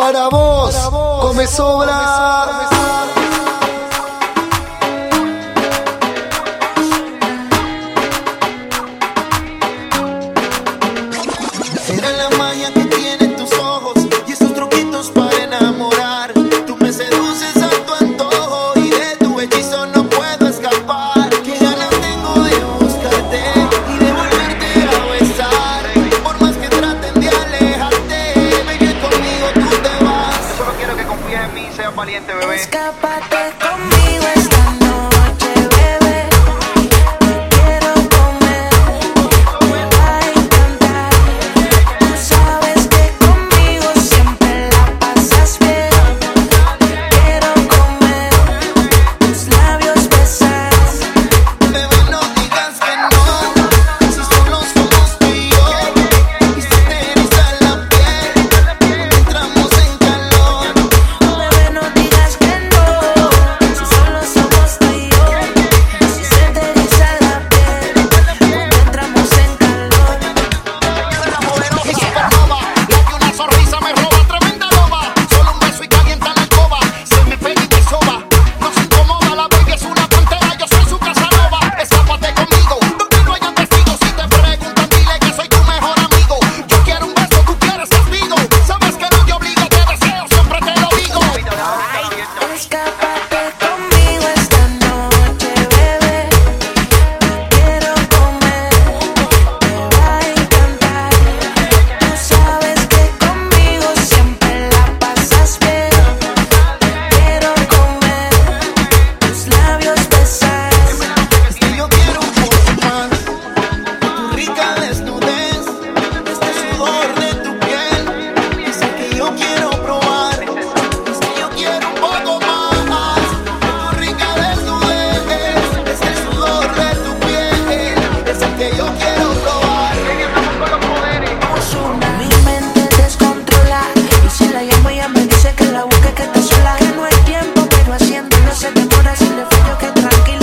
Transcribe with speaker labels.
Speaker 1: Para vos, come sobra.
Speaker 2: caliente, bebé. Escápate conmigo.
Speaker 3: aquello que
Speaker 4: tranquilo.